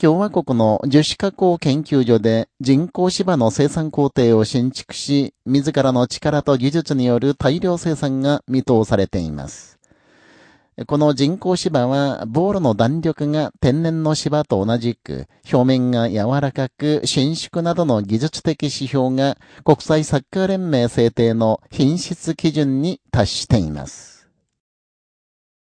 共和国の樹脂加工研究所で人工芝の生産工程を新築し、自らの力と技術による大量生産が見通されています。この人工芝は、ボールの弾力が天然の芝と同じく、表面が柔らかく、伸縮などの技術的指標が国際サッカー連盟制定の品質基準に達しています。